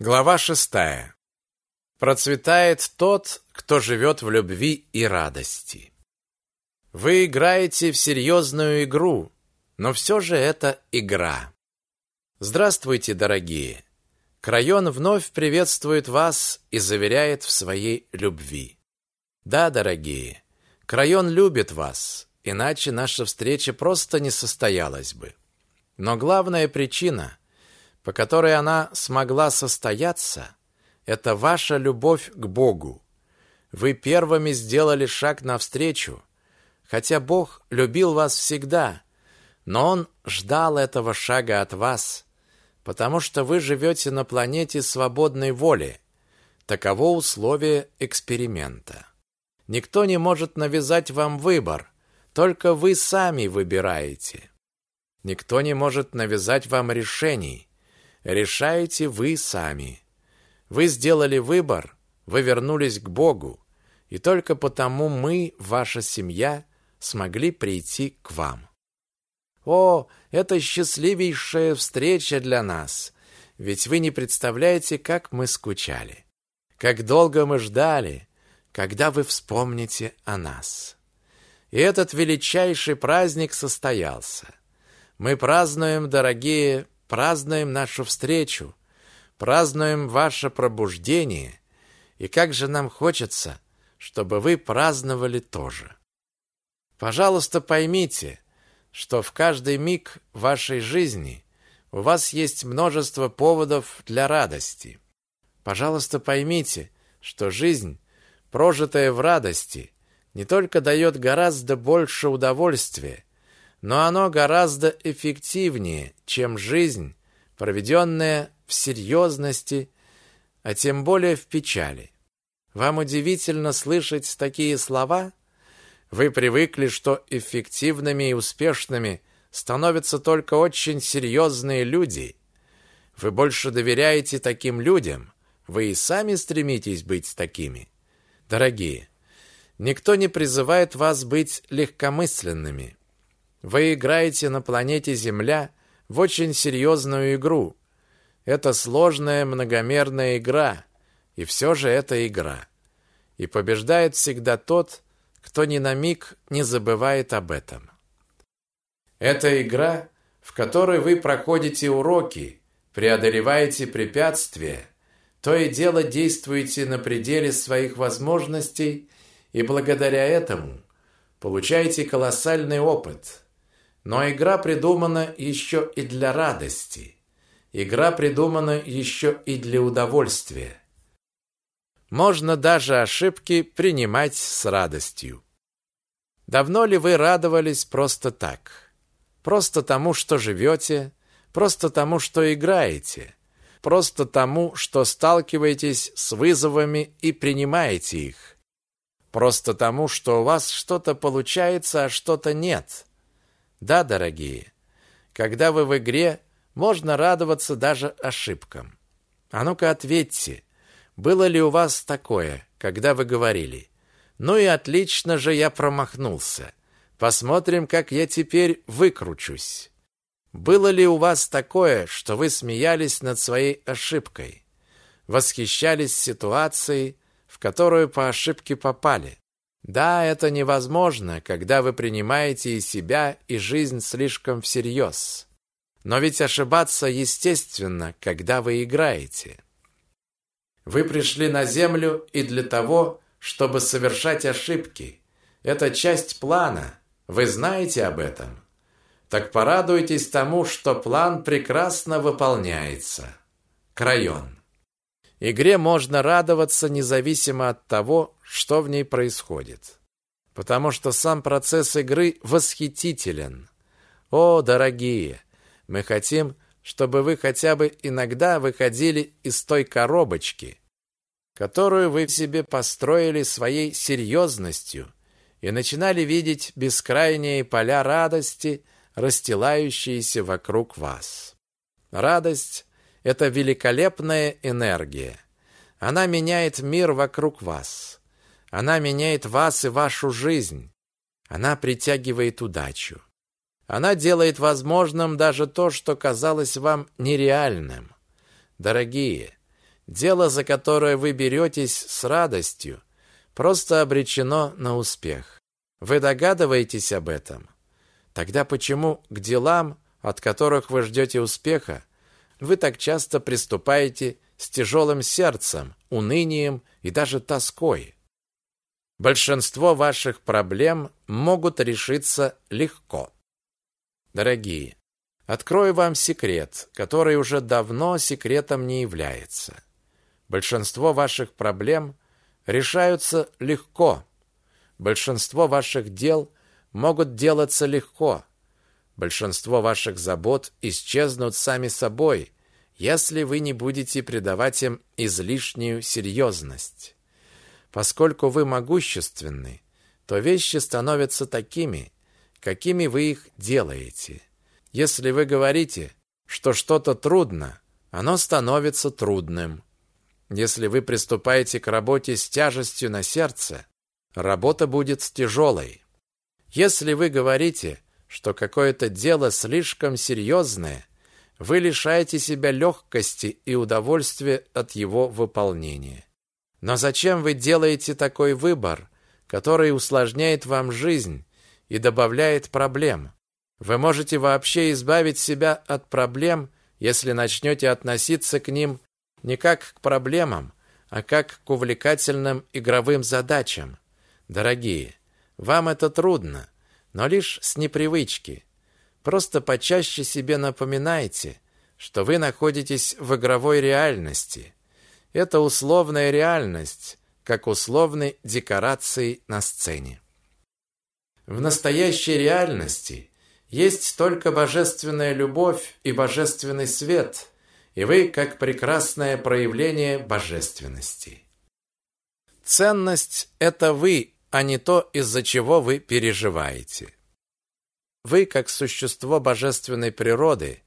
Глава шестая. Процветает тот, кто живет в любви и радости. Вы играете в серьезную игру, но все же это игра. Здравствуйте, дорогие. Крайон вновь приветствует вас и заверяет в своей любви. Да, дорогие, Крайон любит вас, иначе наша встреча просто не состоялась бы. Но главная причина – по которой она смогла состояться, это ваша любовь к Богу. Вы первыми сделали шаг навстречу, хотя Бог любил вас всегда, но Он ждал этого шага от вас, потому что вы живете на планете свободной воли. Таково условие эксперимента. Никто не может навязать вам выбор, только вы сами выбираете. Никто не может навязать вам решений, решаете вы сами. Вы сделали выбор, вы вернулись к Богу, и только потому мы, ваша семья, смогли прийти к вам. О, это счастливейшая встреча для нас, ведь вы не представляете, как мы скучали. Как долго мы ждали, когда вы вспомните о нас. И этот величайший праздник состоялся. Мы празднуем, дорогие, празднуем нашу встречу, празднуем ваше пробуждение, и как же нам хочется, чтобы вы праздновали тоже. Пожалуйста, поймите, что в каждый миг вашей жизни у вас есть множество поводов для радости. Пожалуйста, поймите, что жизнь, прожитая в радости, не только дает гораздо больше удовольствия, но оно гораздо эффективнее, чем жизнь, проведенная в серьезности, а тем более в печали. Вам удивительно слышать такие слова? Вы привыкли, что эффективными и успешными становятся только очень серьезные люди. Вы больше доверяете таким людям. Вы и сами стремитесь быть такими. Дорогие, никто не призывает вас быть легкомысленными. Вы играете на планете Земля в очень серьезную игру. Это сложная многомерная игра, и все же это игра. И побеждает всегда тот, кто ни на миг не забывает об этом. Это игра, в которой вы проходите уроки, преодолеваете препятствия, то и дело действуете на пределе своих возможностей и благодаря этому получаете колоссальный опыт – но игра придумана еще и для радости. Игра придумана еще и для удовольствия. Можно даже ошибки принимать с радостью. Давно ли вы радовались просто так? Просто тому, что живете, просто тому, что играете, просто тому, что сталкиваетесь с вызовами и принимаете их, просто тому, что у вас что-то получается, а что-то нет – да, дорогие, когда вы в игре, можно радоваться даже ошибкам. А ну-ка ответьте, было ли у вас такое, когда вы говорили, «Ну и отлично же я промахнулся. Посмотрим, как я теперь выкручусь». Было ли у вас такое, что вы смеялись над своей ошибкой, восхищались ситуацией, в которую по ошибке попали? Да, это невозможно, когда вы принимаете и себя, и жизнь слишком всерьез. Но ведь ошибаться естественно, когда вы играете. Вы пришли на землю и для того, чтобы совершать ошибки. Это часть плана. Вы знаете об этом. Так порадуйтесь тому, что план прекрасно выполняется. Крайон. Игре можно радоваться независимо от того, что в ней происходит. Потому что сам процесс игры восхитителен. О, дорогие, мы хотим, чтобы вы хотя бы иногда выходили из той коробочки, которую вы в себе построили своей серьезностью и начинали видеть бескрайние поля радости, расстилающиеся вокруг вас. Радость это великолепная энергия. Она меняет мир вокруг вас. Она меняет вас и вашу жизнь. Она притягивает удачу. Она делает возможным даже то, что казалось вам нереальным. Дорогие, дело, за которое вы беретесь с радостью, просто обречено на успех. Вы догадываетесь об этом? Тогда почему к делам, от которых вы ждете успеха, вы так часто приступаете с тяжелым сердцем, унынием и даже тоской? Большинство ваших проблем могут решиться легко. Дорогие, открою вам секрет, который уже давно секретом не является. Большинство ваших проблем решаются легко. Большинство ваших дел могут делаться легко. Большинство ваших забот исчезнут сами собой, если вы не будете придавать им излишнюю серьезность. Поскольку вы могущественны, то вещи становятся такими, какими вы их делаете. Если вы говорите, что что-то трудно, оно становится трудным. Если вы приступаете к работе с тяжестью на сердце, работа будет тяжелой. Если вы говорите, что какое-то дело слишком серьезное, вы лишаете себя легкости и удовольствия от его выполнения. Но зачем вы делаете такой выбор, который усложняет вам жизнь и добавляет проблем? Вы можете вообще избавить себя от проблем, если начнете относиться к ним не как к проблемам, а как к увлекательным игровым задачам. Дорогие, вам это трудно, но лишь с непривычки. Просто почаще себе напоминайте, что вы находитесь в игровой реальности – это условная реальность, как условной декорации на сцене. В настоящей реальности есть только божественная любовь и божественный свет, и вы как прекрасное проявление божественности. Ценность – это вы, а не то, из-за чего вы переживаете. Вы, как существо божественной природы,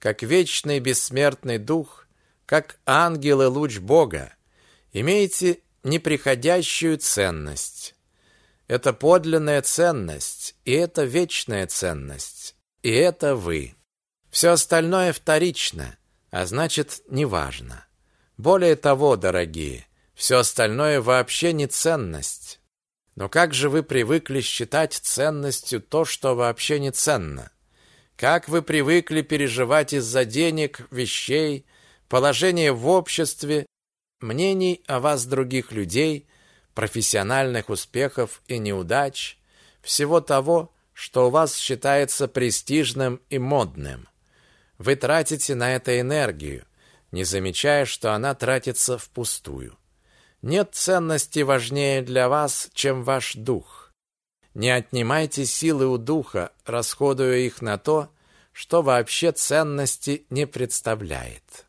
как вечный бессмертный дух, как ангел и луч Бога, имеете неприходящую ценность. Это подлинная ценность, и это вечная ценность, и это вы. Все остальное вторично, а значит, неважно. Более того, дорогие, все остальное вообще не ценность. Но как же вы привыкли считать ценностью то, что вообще не ценно? Как вы привыкли переживать из-за денег, вещей, положение в обществе, мнений о вас других людей, профессиональных успехов и неудач, всего того, что у вас считается престижным и модным. Вы тратите на это энергию, не замечая, что она тратится впустую. Нет ценности важнее для вас, чем ваш дух. Не отнимайте силы у духа, расходуя их на то, что вообще ценности не представляет.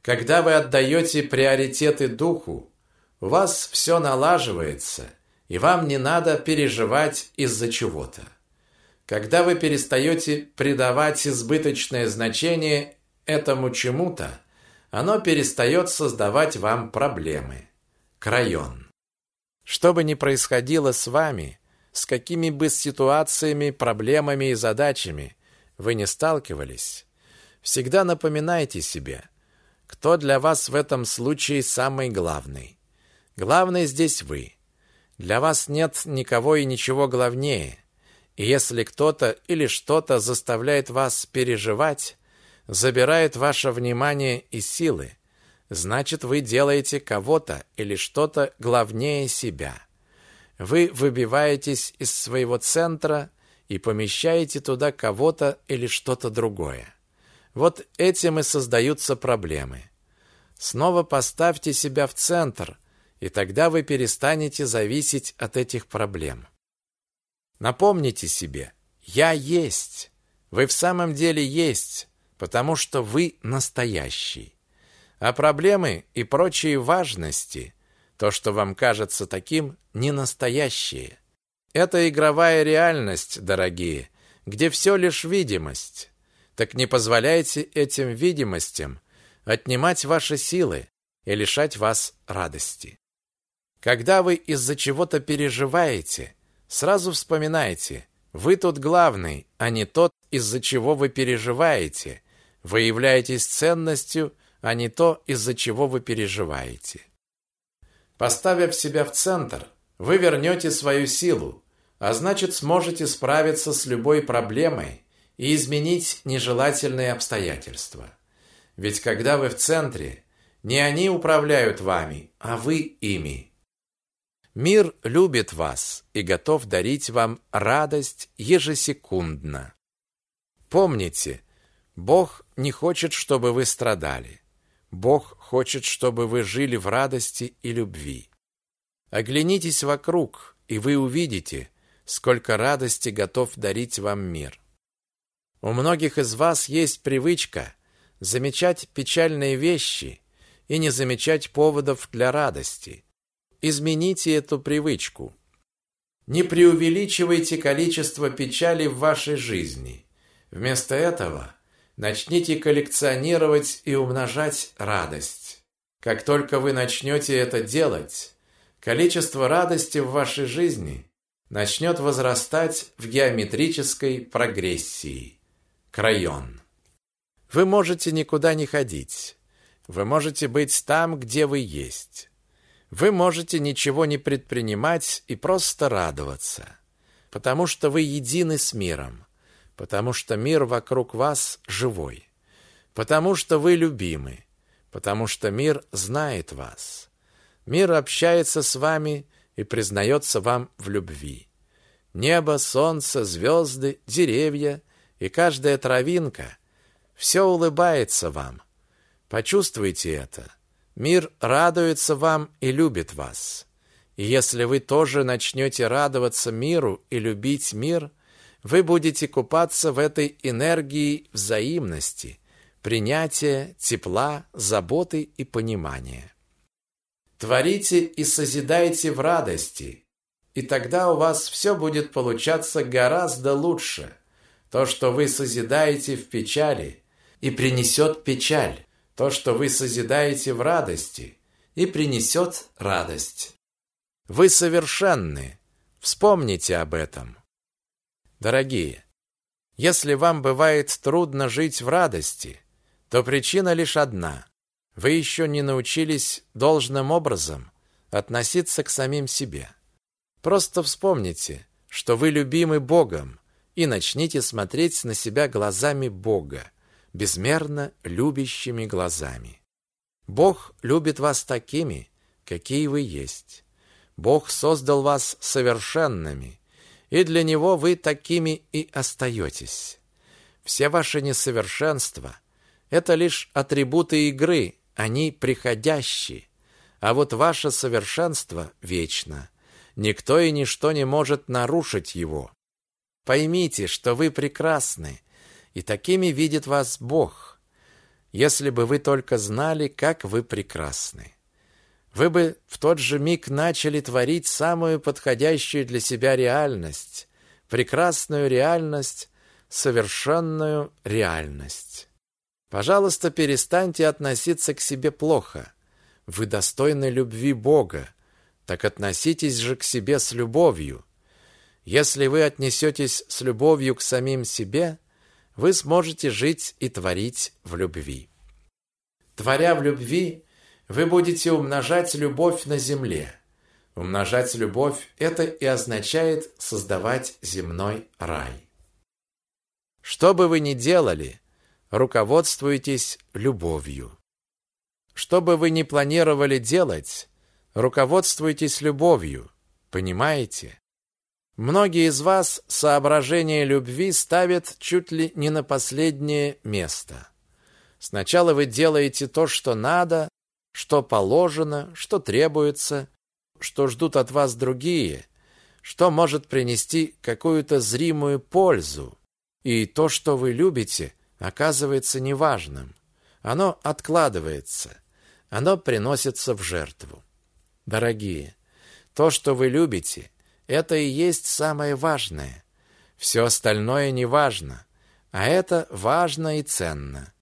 Когда вы отдаете приоритеты духу, у вас все налаживается, и вам не надо переживать из-за чего-то. Когда вы перестаете придавать избыточное значение этому чему-то, оно перестает создавать вам проблемы. Крайон. Что бы ни происходило с вами, с какими бы ситуациями, проблемами и задачами вы не сталкивались, всегда напоминайте себе – кто для вас в этом случае самый главный? Главный здесь вы. Для вас нет никого и ничего главнее. И если кто-то или что-то заставляет вас переживать, забирает ваше внимание и силы, значит, вы делаете кого-то или что-то главнее себя. Вы выбиваетесь из своего центра и помещаете туда кого-то или что-то другое. Вот этим и создаются проблемы. Снова поставьте себя в центр, и тогда вы перестанете зависеть от этих проблем. Напомните себе, я есть. Вы в самом деле есть, потому что вы настоящий. А проблемы и прочие важности, то, что вам кажется таким, не настоящие. Это игровая реальность, дорогие, где все лишь видимость. Так не позволяйте этим видимостям отнимать ваши силы и лишать вас радости. Когда вы из-за чего-то переживаете, сразу вспоминайте, вы тут главный, а не тот, из-за чего вы переживаете. Вы являетесь ценностью, а не то, из-за чего вы переживаете. Поставив себя в центр, вы вернете свою силу, а значит сможете справиться с любой проблемой и изменить нежелательные обстоятельства. Ведь когда вы в центре, не они управляют вами, а вы ими. Мир любит вас и готов дарить вам радость ежесекундно. Помните, Бог не хочет, чтобы вы страдали. Бог хочет, чтобы вы жили в радости и любви. Оглянитесь вокруг, и вы увидите, сколько радости готов дарить вам мир. У многих из вас есть привычка замечать печальные вещи и не замечать поводов для радости. Измените эту привычку. Не преувеличивайте количество печали в вашей жизни. Вместо этого начните коллекционировать и умножать радость. Как только вы начнете это делать, количество радости в вашей жизни начнет возрастать в геометрической прогрессии. Крайон. Вы можете никуда не ходить. Вы можете быть там, где вы есть. Вы можете ничего не предпринимать и просто радоваться, потому что вы едины с миром, потому что мир вокруг вас живой, потому что вы любимы, потому что мир знает вас. Мир общается с вами и признается вам в любви. Небо, солнце, звезды, деревья и каждая травинка – все улыбается вам. Почувствуйте это – Мир радуется вам и любит вас. И если вы тоже начнете радоваться миру и любить мир, вы будете купаться в этой энергии взаимности, принятия, тепла, заботы и понимания. Творите и созидайте в радости, и тогда у вас все будет получаться гораздо лучше. То, что вы созидаете в печали, и принесет печаль то, что вы созидаете в радости, и принесет радость. Вы совершенны. Вспомните об этом. Дорогие, если вам бывает трудно жить в радости, то причина лишь одна. Вы еще не научились должным образом относиться к самим себе. Просто вспомните, что вы любимы Богом, и начните смотреть на себя глазами Бога, безмерно любящими глазами. Бог любит вас такими, какие вы есть. Бог создал вас совершенными, и для Него вы такими и остаетесь. Все ваши несовершенства – это лишь атрибуты игры, они приходящие, а вот ваше совершенство вечно. Никто и ничто не может нарушить его. Поймите, что вы прекрасны, и такими видит вас Бог. Если бы вы только знали, как вы прекрасны. Вы бы в тот же миг начали творить самую подходящую для себя реальность, прекрасную реальность, совершенную реальность. Пожалуйста, перестаньте относиться к себе плохо. Вы достойны любви Бога, так относитесь же к себе с любовью. Если вы отнесетесь с любовью к самим себе, вы сможете жить и творить в любви. Творя в любви, вы будете умножать любовь на земле. Умножать любовь – это и означает создавать земной рай. Что бы вы ни делали, руководствуйтесь любовью. Что бы вы ни планировали делать, руководствуйтесь любовью. Понимаете? Многие из вас соображения любви ставят чуть ли не на последнее место. Сначала вы делаете то, что надо, что положено, что требуется, что ждут от вас другие, что может принести какую-то зримую пользу. И то, что вы любите, оказывается неважным. Оно откладывается, оно приносится в жертву. Дорогие, то, что вы любите, это и есть самое важное. Все остальное не важно, а это важно и ценно.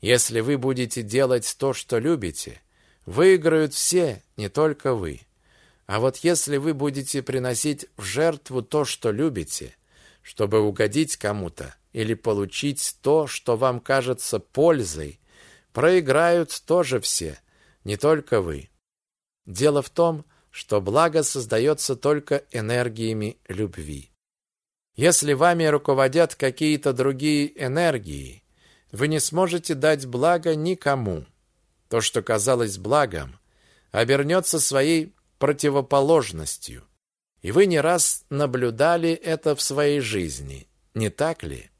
Если вы будете делать то, что любите, выиграют все, не только вы. А вот если вы будете приносить в жертву то, что любите, чтобы угодить кому-то или получить то, что вам кажется пользой, проиграют тоже все, не только вы. Дело в том, что благо создается только энергиями любви. Если вами руководят какие-то другие энергии, вы не сможете дать благо никому. То, что казалось благом, обернется своей противоположностью. И вы не раз наблюдали это в своей жизни, не так ли?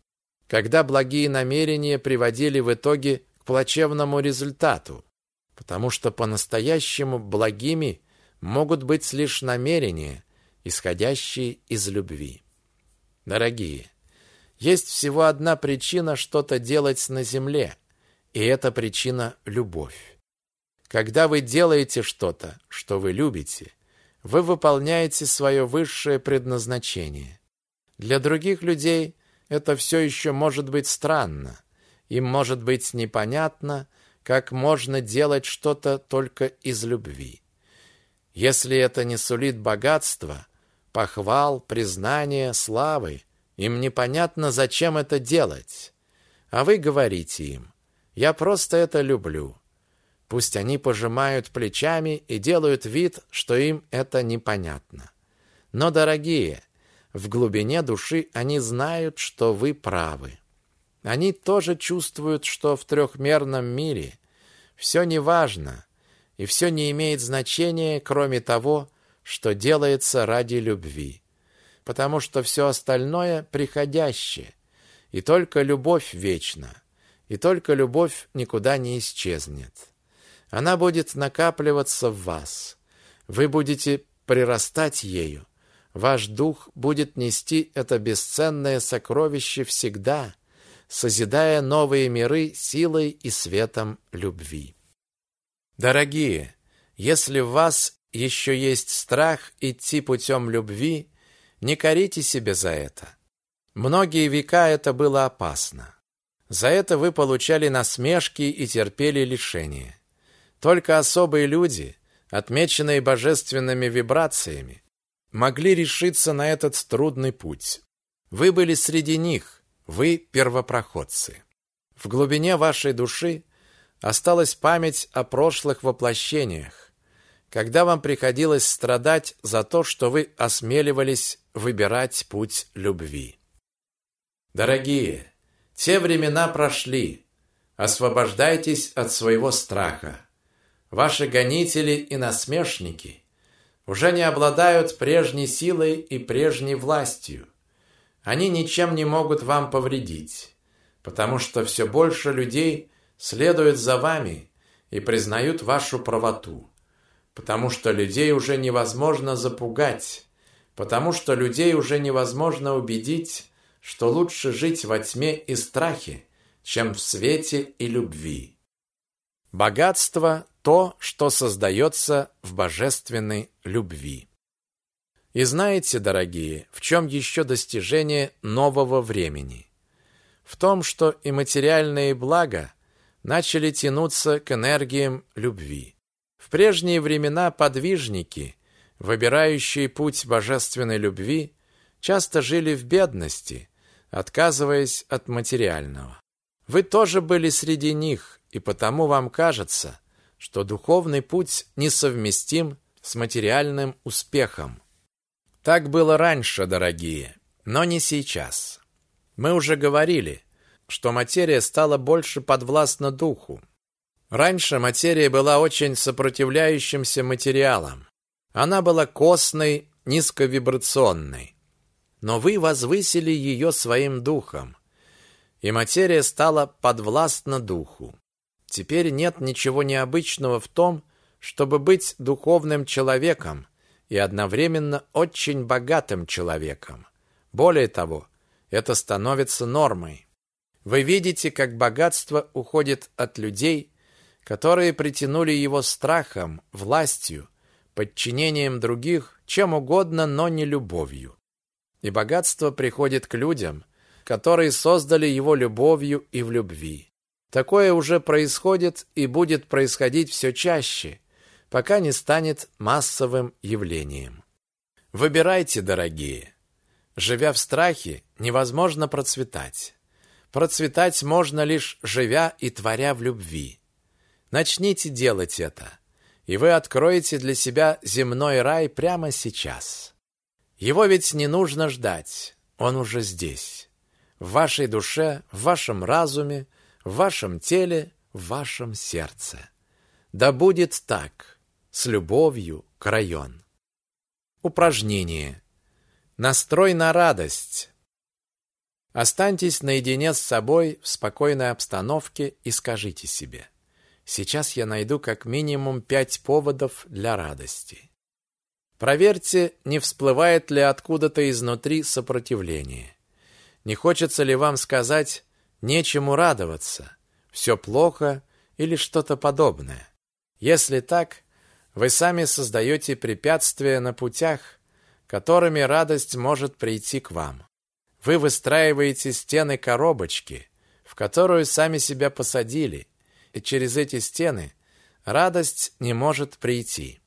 Когда благие намерения приводили в итоге к плачевному результату, потому что по-настоящему благими могут быть лишь намерения, исходящие из любви. Дорогие, есть всего одна причина что-то делать на земле, и эта причина – любовь. Когда вы делаете что-то, что вы любите, вы выполняете свое высшее предназначение. Для других людей это все еще может быть странно. Им может быть непонятно, как можно делать что-то только из любви. Если это не сулит богатства, похвал, признания, славы, им непонятно, зачем это делать. А вы говорите им, я просто это люблю. Пусть они пожимают плечами и делают вид, что им это непонятно. Но, дорогие, в глубине души они знают, что вы правы. Они тоже чувствуют, что в трехмерном мире все неважно, и все не имеет значения, кроме того, что делается ради любви. Потому что все остальное приходящее, и только любовь вечна, и только любовь никуда не исчезнет. Она будет накапливаться в вас. Вы будете прирастать ею. Ваш дух будет нести это бесценное сокровище всегда, созидая новые миры силой и светом любви. Дорогие, если в вас еще есть страх идти путем любви, не корите себя за это. Многие века это было опасно. За это вы получали насмешки и терпели лишения. Только особые люди, отмеченные божественными вибрациями, могли решиться на этот трудный путь. Вы были среди них, вы первопроходцы. В глубине вашей души осталась память о прошлых воплощениях, когда вам приходилось страдать за то, что вы осмеливались выбирать путь любви. Дорогие, те времена прошли. Освобождайтесь от своего страха. Ваши гонители и насмешники уже не обладают прежней силой и прежней властью. Они ничем не могут вам повредить, потому что все больше людей следуют за вами и признают вашу правоту, потому что людей уже невозможно запугать, потому что людей уже невозможно убедить, что лучше жить во тьме и страхе, чем в свете и любви. Богатство то, что создается в божественной любви. И знаете, дорогие, в чем еще достижение нового времени? В том, что и материальные блага начали тянуться к энергиям любви. В прежние времена подвижники, выбирающие путь божественной любви, часто жили в бедности, отказываясь от материального. Вы тоже были среди них, и потому вам кажется, что духовный путь несовместим с материальным успехом. Так было раньше, дорогие, но не сейчас. Мы уже говорили, что материя стала больше подвластна духу. Раньше материя была очень сопротивляющимся материалом. Она была костной, низковибрационной. Но вы возвысили ее своим духом, и материя стала подвластна духу. Теперь нет ничего необычного в том, чтобы быть духовным человеком и одновременно очень богатым человеком. Более того, это становится нормой. Вы видите, как богатство уходит от людей, которые притянули его страхом, властью, подчинением других, чем угодно, но не любовью. И богатство приходит к людям, которые создали его любовью и в любви. Такое уже происходит и будет происходить все чаще, пока не станет массовым явлением. Выбирайте, дорогие. Живя в страхе, невозможно процветать. Процветать можно лишь живя и творя в любви. Начните делать это, и вы откроете для себя земной рай прямо сейчас. Его ведь не нужно ждать, он уже здесь. В вашей душе, в вашем разуме, в вашем теле, в вашем сердце. Да будет так, с любовью, Крайон. Упражнение. Настрой на радость. Останьтесь наедине с собой в спокойной обстановке и скажите себе: сейчас я найду как минимум пять поводов для радости. Проверьте, не всплывает ли откуда-то изнутри сопротивление. Не хочется ли вам сказать нечему радоваться, все плохо или что-то подобное? Если так, вы сами создаете препятствия на путях, которыми радость может прийти к вам. Вы выстраиваете стены коробочки, в которую сами себя посадили, и через эти стены радость не может прийти.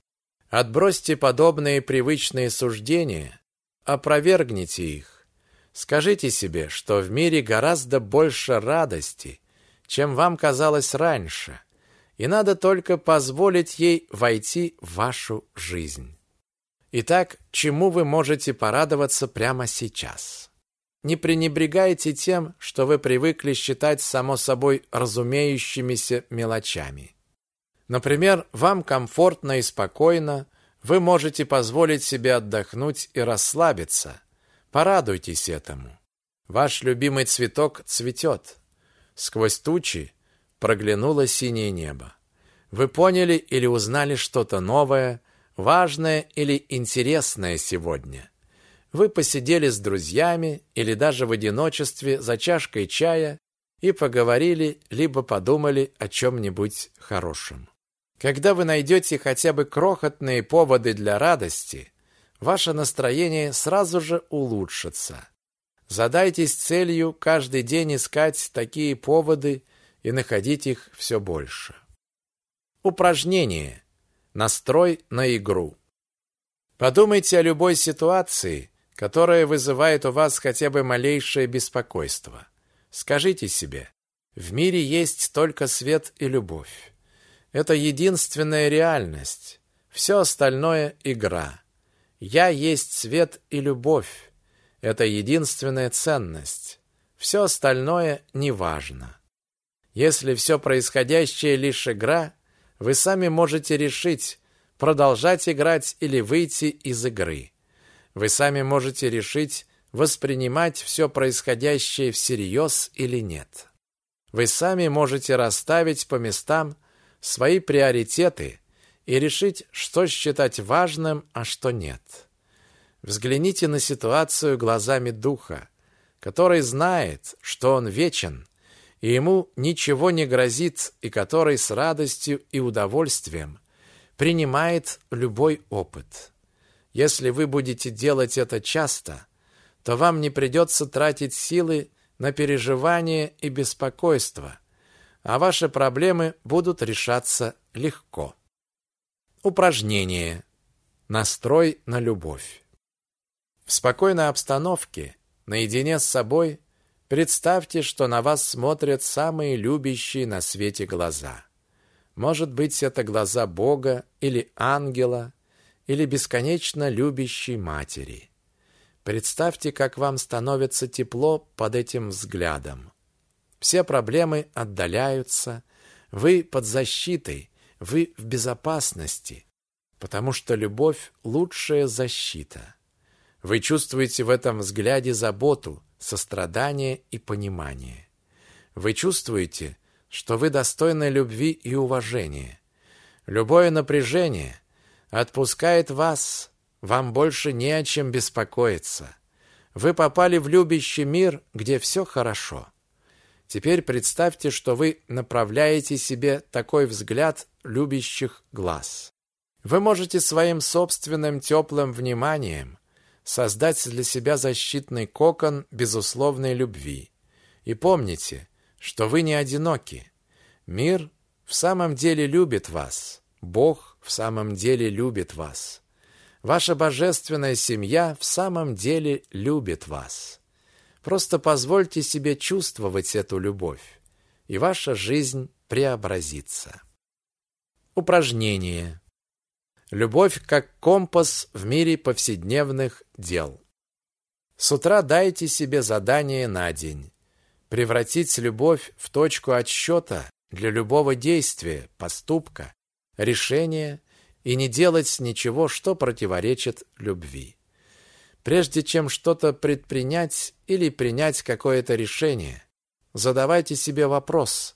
Отбросьте подобные привычные суждения, опровергните их. Скажите себе, что в мире гораздо больше радости, чем вам казалось раньше, и надо только позволить ей войти в вашу жизнь. Итак, чему вы можете порадоваться прямо сейчас? Не пренебрегайте тем, что вы привыкли считать само собой разумеющимися мелочами. Например, вам комфортно и спокойно, вы можете позволить себе отдохнуть и расслабиться. Порадуйтесь этому. Ваш любимый цветок цветет. Сквозь тучи проглянуло синее небо. Вы поняли или узнали что-то новое, важное или интересное сегодня. Вы посидели с друзьями или даже в одиночестве за чашкой чая и поговорили либо подумали о чем-нибудь хорошем. Когда вы найдете хотя бы крохотные поводы для радости, ваше настроение сразу же улучшится. Задайтесь целью каждый день искать такие поводы и находить их все больше. Упражнение. Настрой на игру. Подумайте о любой ситуации, которое вызывает у вас хотя бы малейшее беспокойство. Скажите себе, в мире есть только свет и любовь. Это единственная реальность. Все остальное – игра. Я есть свет и любовь. Это единственная ценность. Все остальное неважно. Если все происходящее лишь игра, вы сами можете решить, продолжать играть или выйти из игры. Вы сами можете решить, воспринимать все происходящее всерьез или нет. Вы сами можете расставить по местам свои приоритеты и решить, что считать важным, а что нет. Взгляните на ситуацию глазами духа, который знает, что он вечен, и ему ничего не грозит, и который с радостью и удовольствием принимает любой опыт. Если вы будете делать это часто, то вам не придется тратить силы на переживание и беспокойство, а ваши проблемы будут решаться легко. Упражнение. Настрой на любовь. В спокойной обстановке, наедине с собой, представьте, что на вас смотрят самые любящие на свете глаза. Может быть, это глаза Бога или ангела, или бесконечно любящей матери. Представьте, как вам становится тепло под этим взглядом. Все проблемы отдаляются, вы под защитой, вы в безопасности, потому что любовь – лучшая защита. Вы чувствуете в этом взгляде заботу, сострадание и понимание. Вы чувствуете, что вы достойны любви и уважения. Любое напряжение – отпускает вас. Вам больше не о чем беспокоиться. Вы попали в любящий мир, где все хорошо. Теперь представьте, что вы направляете себе такой взгляд любящих глаз. Вы можете своим собственным теплым вниманием создать для себя защитный кокон безусловной любви. И помните, что вы не одиноки. Мир в самом деле любит вас. Бог в самом деле любит вас. Ваша божественная семья в самом деле любит вас. Просто позвольте себе чувствовать эту любовь, и ваша жизнь преобразится. Упражнение. Любовь как компас в мире повседневных дел. С утра дайте себе задание на день. Превратить любовь в точку отсчета для любого действия, поступка, решения и не делать ничего, что противоречит любви. Прежде чем что-то предпринять или принять какое-то решение, задавайте себе вопрос: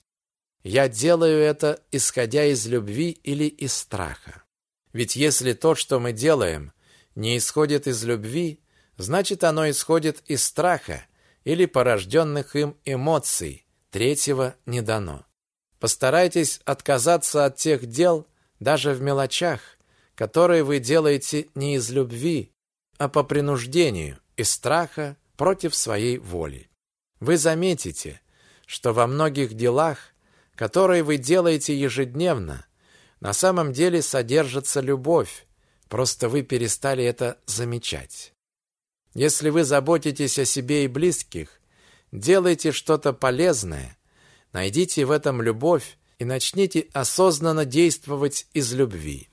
я делаю это исходя из любви или из страха? Ведь если то, что мы делаем, не исходит из любви, значит оно исходит из страха или порожденных им эмоций. Третьего не дано. Постарайтесь отказаться от тех дел, даже в мелочах, которые вы делаете не из любви, а по принуждению, из страха против своей воли. Вы заметите, что во многих делах, которые вы делаете ежедневно, на самом деле содержится любовь, просто вы перестали это замечать. Если вы заботитесь о себе и близких, делайте что-то полезное, найдите в этом любовь и начните осознанно действовать из любви.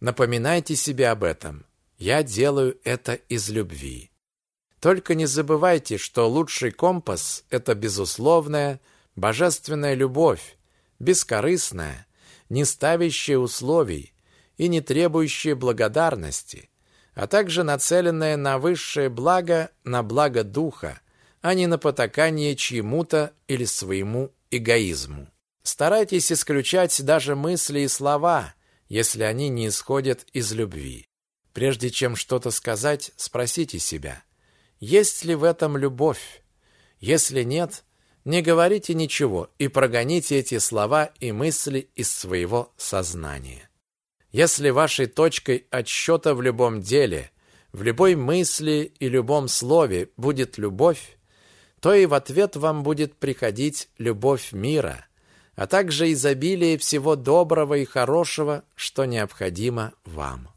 Напоминайте себе об этом. Я делаю это из любви. Только не забывайте, что лучший компас это безусловная божественная любовь, бескорыстная, не ставящая условий и не требующая благодарности, а также нацеленная на высшее благо, на благо духа, а не на потакание чьему-то или своему эгоизму. Старайтесь исключать даже мысли и слова, если они не исходят из любви. Прежде чем что-то сказать, спросите себя, есть ли в этом любовь? Если нет, не говорите ничего и прогоните эти слова и мысли из своего сознания. Если вашей точкой отсчета в любом деле, в любой мысли и любом слове будет любовь, то и в ответ вам будет приходить любовь мира, а также изобилие всего доброго и хорошего, что необходимо вам.